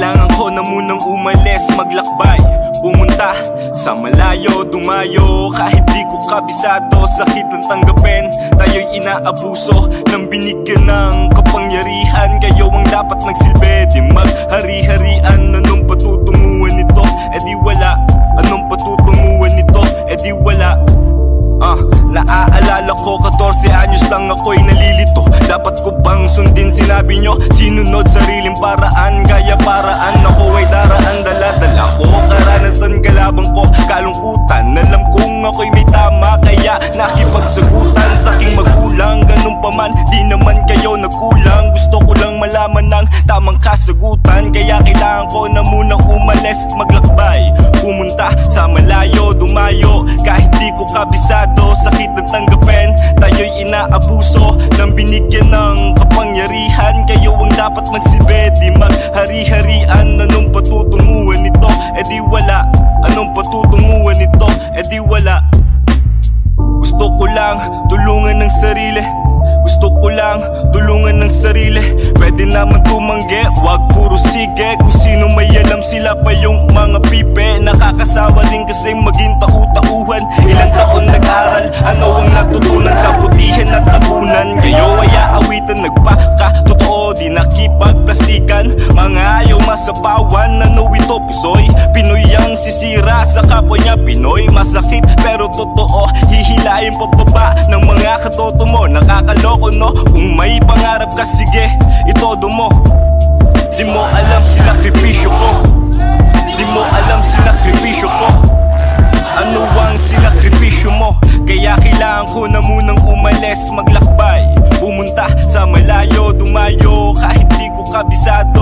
na munang umalis maglakbay. Pumunta sa malayo, dumayo. Kahit di ko kabisado, sakit lang tanggapin. Tayo'y inaabuso ng binigyan ng kapangyarihan. Kayo ang dapat magsilbi, di maghari-harian. Anong patutunguhan nito? E di wala. Anong patutunguhan nito? E di wala. Ah, naaalala ko 14 anyos lang ako'y nalilito. Dapat ko bang sundin? Sinabi nyo sariling paraan Kaya paraan. Ako ay daraan Dala-dala ko. Karanasan kalabang ko Kalungkutan. Alam kong ako'y may tama Kaya nakipagsagutan. Sa aking magulang Ganun pa man di naman kayo nagkulang. Gusto ko lang malaman ng tamang kasagutan. Kaya kailangan ko na munang umalis Maglakbay. Pumunta sa malayo Dumayo. Kahit di ko kabisado Sakit ng tanggapin. Tayo'y inaabuso Nang binigyan ng kapangyarihan. Kayo ang dapat magsilbi lang tulungan ng sarili. Gusto ko lang tulungan ng sarili. Pwede naman tumanggi, wag puro sige. Kung sino may alam sila pa yung mga pipe. Nakakasawa din kasi maging tau-tauhan. Ilang taon nag-aral, ano ang natutunan? Kabutihan at tabunan Kayo ay aawitan, nagpaka. Totoo, di nakipagplastikan. Mga ayaw masapawan, ano ito? Pusoy Pinoy ng sisira sa kapwa niya Pinoy Masakit. Pero totoo Hihilain pababa ng mga katoto mo? Nakakaloko no? Kung may pangarap ka sige Itodo mo. Di mo alam sinakripisyo ko. Di mo alam sinakripisyo ko. Ano ang sinakripisyo mo? Kaya kailangan ko na munang umalis Maglakbay. Pumunta sa malayo Dumayo kahit di ko kabisado.